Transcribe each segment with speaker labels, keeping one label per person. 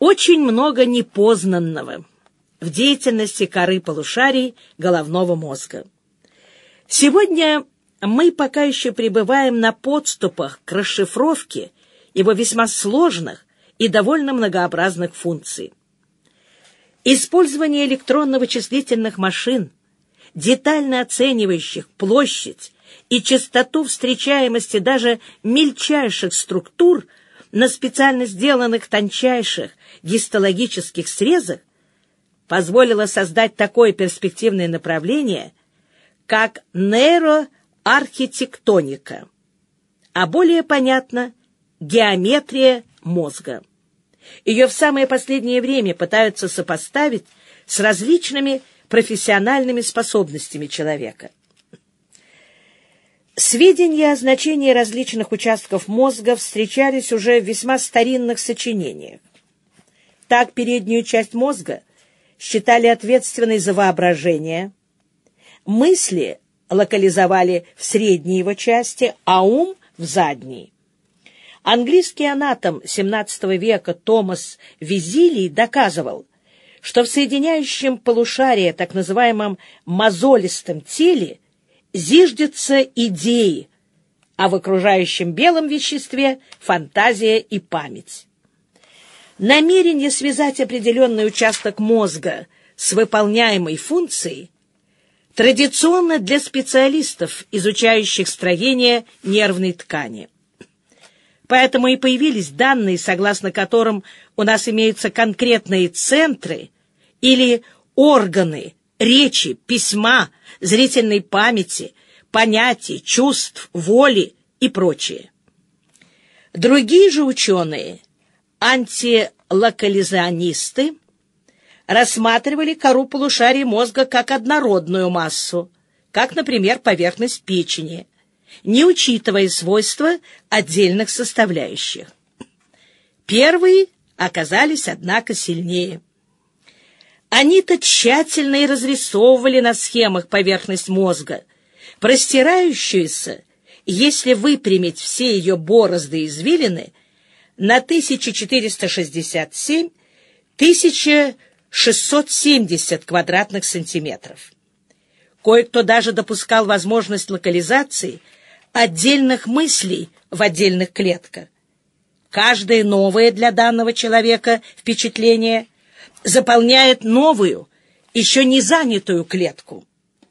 Speaker 1: Очень много непознанного в деятельности коры полушарий головного мозга. Сегодня мы пока еще пребываем на подступах к расшифровке его весьма сложных и довольно многообразных функций. Использование электронно-вычислительных машин, детально оценивающих площадь и частоту встречаемости даже мельчайших структур на специально сделанных тончайших гистологических срезах, позволило создать такое перспективное направление, как нейроархитектоника, а более понятно – геометрия мозга. Ее в самое последнее время пытаются сопоставить с различными профессиональными способностями человека. Сведения о значении различных участков мозга встречались уже в весьма старинных сочинениях. Так переднюю часть мозга считали ответственной за воображение, мысли локализовали в средней его части, а ум — в задней. Английский анатом XVII века Томас Визилий доказывал, что в соединяющем полушарии, так называемом мозолистом теле, зиждется идеи, а в окружающем белом веществе — фантазия и память. Намерение связать определенный участок мозга с выполняемой функцией традиционно для специалистов, изучающих строение нервной ткани. Поэтому и появились данные, согласно которым у нас имеются конкретные центры или органы речи, письма, зрительной памяти, понятий, чувств, воли и прочее. Другие же ученые, антилокализионисты, рассматривали кору полушарий мозга как однородную массу, как, например, поверхность печени – не учитывая свойства отдельных составляющих. Первые оказались, однако, сильнее. Они-то тщательно и разрисовывали на схемах поверхность мозга, простирающуюся, если выпрямить все ее борозды и извилины, на 1467-1670 квадратных сантиметров. Кое-кто даже допускал возможность локализации – отдельных мыслей в отдельных клетках. Каждое новое для данного человека впечатление заполняет новую, еще не занятую клетку.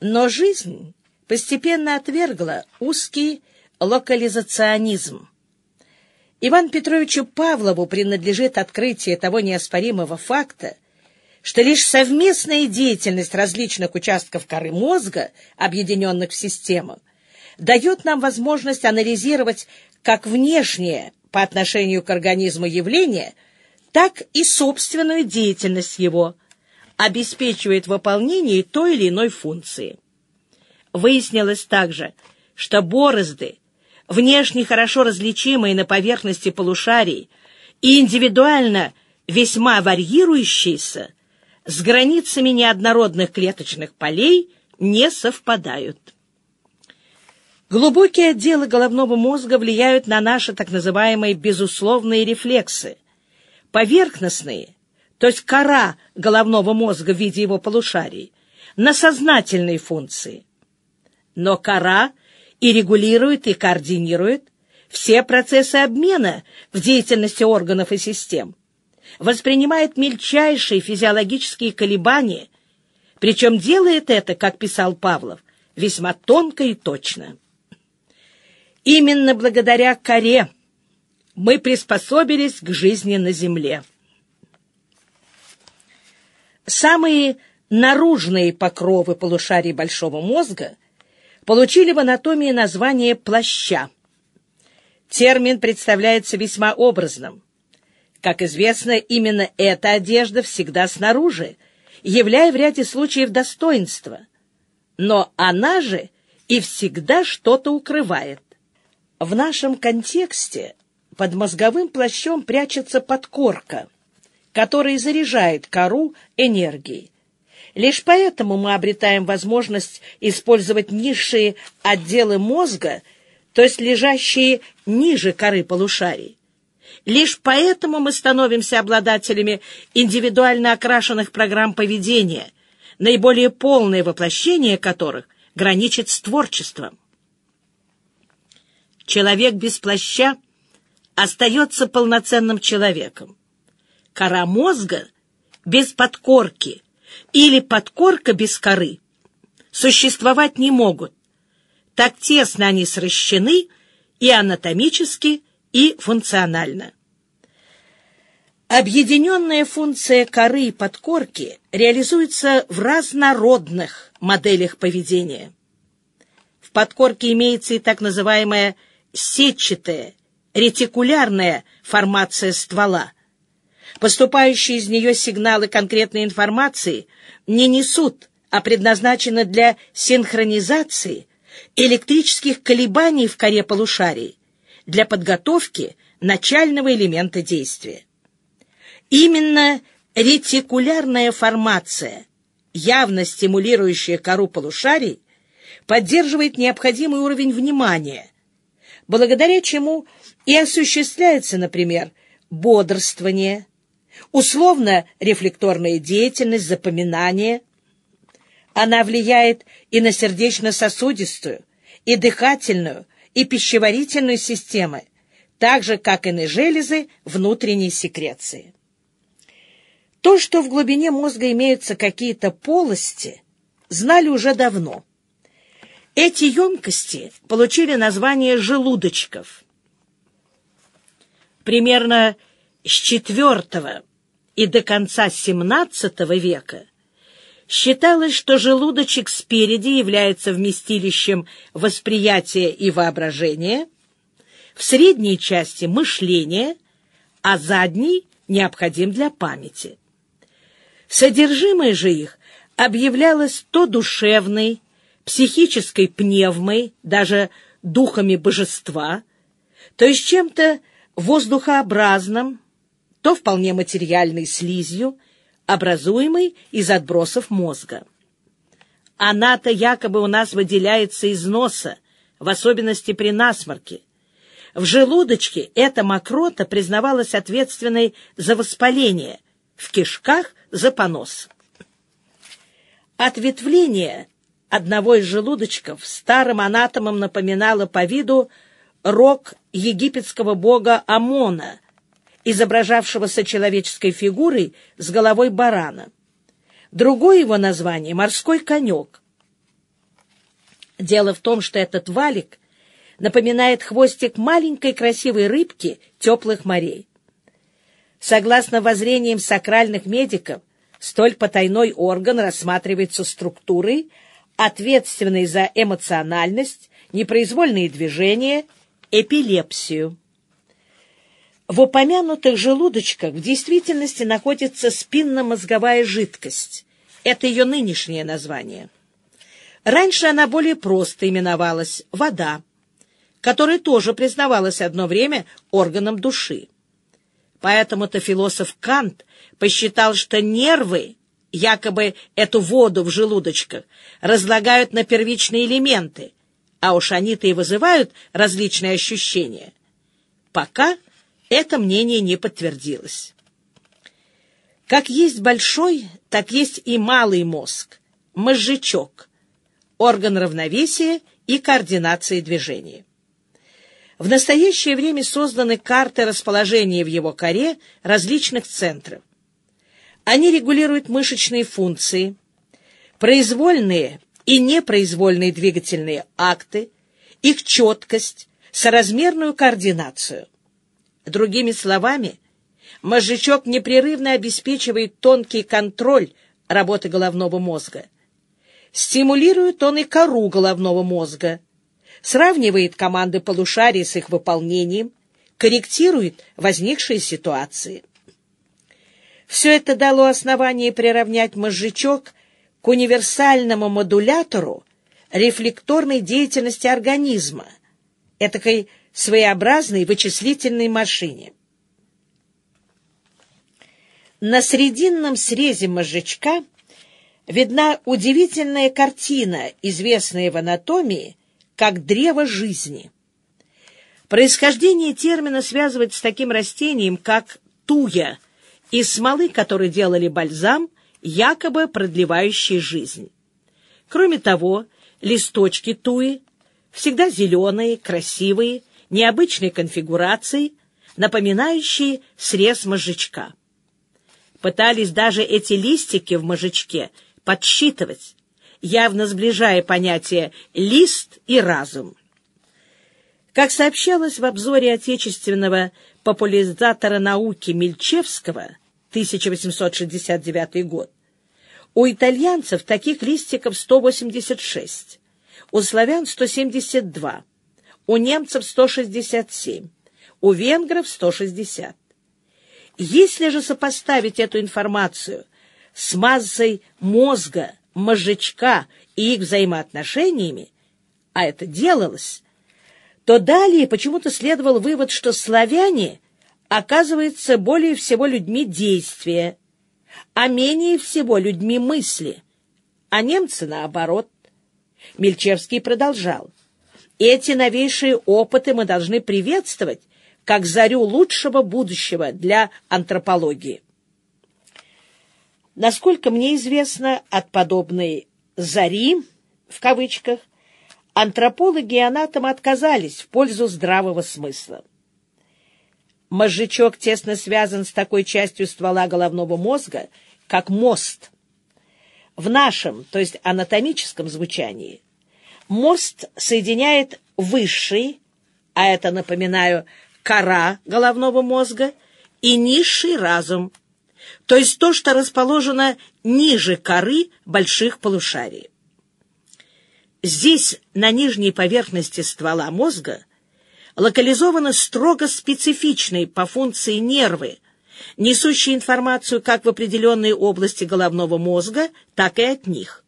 Speaker 1: Но жизнь постепенно отвергла узкий локализационизм. Иван Петровичу Павлову принадлежит открытие того неоспоримого факта, что лишь совместная деятельность различных участков коры мозга, объединенных в систему, дает нам возможность анализировать как внешнее по отношению к организму явление, так и собственную деятельность его, обеспечивает выполнение той или иной функции. Выяснилось также, что борозды, внешне хорошо различимые на поверхности полушарий и индивидуально весьма варьирующиеся, с границами неоднородных клеточных полей не совпадают. Глубокие отделы головного мозга влияют на наши так называемые безусловные рефлексы. Поверхностные, то есть кора головного мозга в виде его полушарий, на сознательные функции. Но кора и регулирует, и координирует все процессы обмена в деятельности органов и систем, воспринимает мельчайшие физиологические колебания, причем делает это, как писал Павлов, весьма тонко и точно. Именно благодаря коре мы приспособились к жизни на Земле. Самые наружные покровы полушарий большого мозга получили в анатомии название плаща. Термин представляется весьма образным. Как известно, именно эта одежда всегда снаружи, являя в ряде случаев достоинство. Но она же и всегда что-то укрывает. В нашем контексте под мозговым плащом прячется подкорка, которая заряжает кору энергией. Лишь поэтому мы обретаем возможность использовать низшие отделы мозга, то есть лежащие ниже коры полушарий. Лишь поэтому мы становимся обладателями индивидуально окрашенных программ поведения, наиболее полное воплощение которых граничит с творчеством. Человек без плаща остается полноценным человеком. Кора мозга без подкорки или подкорка без коры существовать не могут. Так тесно они сращены и анатомически, и функционально. Объединенная функция коры и подкорки реализуется в разнородных моделях поведения. В подкорке имеется и так называемая сетчатая, ретикулярная формация ствола. Поступающие из нее сигналы конкретной информации не несут, а предназначены для синхронизации электрических колебаний в коре полушарий, для подготовки начального элемента действия. Именно ретикулярная формация, явно стимулирующая кору полушарий, поддерживает необходимый уровень внимания, благодаря чему и осуществляется, например, бодрствование, условно-рефлекторная деятельность, запоминание. Она влияет и на сердечно-сосудистую, и дыхательную, и пищеварительную системы, так же, как и на железы внутренней секреции. То, что в глубине мозга имеются какие-то полости, знали уже давно. Эти емкости получили название желудочков. Примерно с IV и до конца XVII века Считалось, что желудочек спереди является вместилищем восприятия и воображения, в средней части — мышления, а задний необходим для памяти. Содержимое же их объявлялось то душевной, психической пневмой, даже духами божества, то есть чем-то воздухообразным, то вполне материальной слизью — образуемый из отбросов мозга. Она-то якобы у нас выделяется из носа, в особенности при насморке. В желудочке эта мокрота признавалась ответственной за воспаление, в кишках — за понос. Ответвление одного из желудочков старым анатомам напоминало по виду рог египетского бога Амона, изображавшегося человеческой фигурой с головой барана. Другое его название — морской конек. Дело в том, что этот валик напоминает хвостик маленькой красивой рыбки теплых морей. Согласно воззрениям сакральных медиков, столь потайной орган рассматривается структурой, ответственной за эмоциональность, непроизвольные движения, эпилепсию. В упомянутых желудочках в действительности находится спинномозговая жидкость. Это ее нынешнее название. Раньше она более просто именовалась вода, которая тоже признавалась одно время органом души. Поэтому-то философ Кант посчитал, что нервы, якобы эту воду в желудочках, разлагают на первичные элементы, а уж они-то и вызывают различные ощущения. Пока это мнение не подтвердилось. Как есть большой, так есть и малый мозг, мозжечок, орган равновесия и координации движения. В настоящее время созданы карты расположения в его коре различных центров. Они регулируют мышечные функции, произвольные и непроизвольные двигательные акты, их четкость, соразмерную координацию. Другими словами, мозжечок непрерывно обеспечивает тонкий контроль работы головного мозга. Стимулирует он и кору головного мозга, сравнивает команды полушарий с их выполнением, корректирует возникшие ситуации. Все это дало основание приравнять мозжечок к универсальному модулятору рефлекторной деятельности организма, этакой своеобразной вычислительной машине. На срединном срезе мозжечка видна удивительная картина, известная в анатомии как древо жизни. Происхождение термина связывать с таким растением, как туя, из смолы которой делали бальзам, якобы продлевающий жизнь. Кроме того, листочки туи всегда зеленые, красивые, необычной конфигурации, напоминающие срез мозжечка. Пытались даже эти листики в мозжечке подсчитывать, явно сближая понятия «лист» и «разум». Как сообщалось в обзоре отечественного популяризатора науки Мельчевского 1869 год, у итальянцев таких листиков 186, у славян 172, у немцев 167, у венгров 160. Если же сопоставить эту информацию с массой мозга, мозжечка и их взаимоотношениями, а это делалось, то далее почему-то следовал вывод, что славяне оказываются более всего людьми действия, а менее всего людьми мысли, а немцы наоборот. Мельчевский продолжал. Эти новейшие опыты мы должны приветствовать как зарю лучшего будущего для антропологии. Насколько мне известно, от подобной «зари» в кавычках антропологи и анатомы отказались в пользу здравого смысла. Мозжечок тесно связан с такой частью ствола головного мозга, как мост. В нашем, то есть анатомическом звучании, мост соединяет высший, а это, напоминаю, кора головного мозга, и низший разум, то есть то, что расположено ниже коры больших полушарий. Здесь, на нижней поверхности ствола мозга, локализованы строго специфичные по функции нервы, несущие информацию как в определенные области головного мозга, так и от них.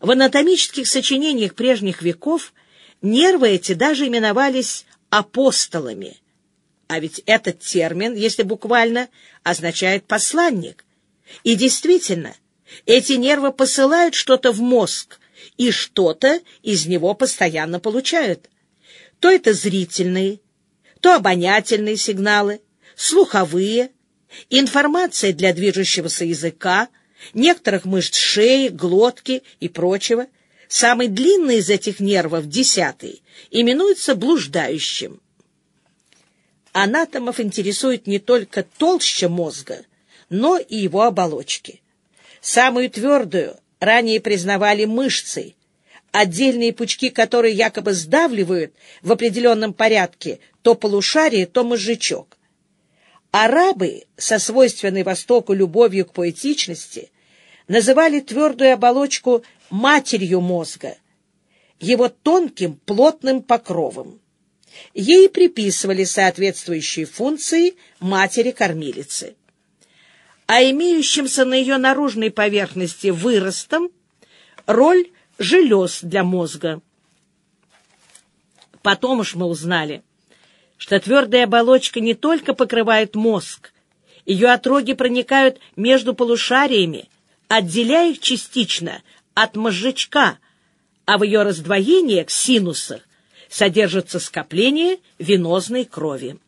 Speaker 1: В анатомических сочинениях прежних веков нервы эти даже именовались апостолами. А ведь этот термин, если буквально, означает «посланник». И действительно, эти нервы посылают что-то в мозг, и что-то из него постоянно получают. То это зрительные, то обонятельные сигналы, слуховые, информация для движущегося языка, некоторых мышц шеи, глотки и прочего. Самый длинный из этих нервов, десятый, именуется блуждающим. Анатомов интересует не только толща мозга, но и его оболочки. Самую твердую ранее признавали мышцы, отдельные пучки которые якобы сдавливают в определенном порядке то полушарие, то мозжечок. Арабы, со свойственной Востоку любовью к поэтичности, называли твердую оболочку матерью мозга, его тонким плотным покровом. Ей приписывали соответствующие функции матери-кормилицы а имеющимся на ее наружной поверхности выростом роль желез для мозга. Потом уж мы узнали, что твердая оболочка не только покрывает мозг, ее отроги проникают между полушариями, отделяя их частично от мозжечка, а в ее раздвоениях, синусах, содержится скопление венозной крови.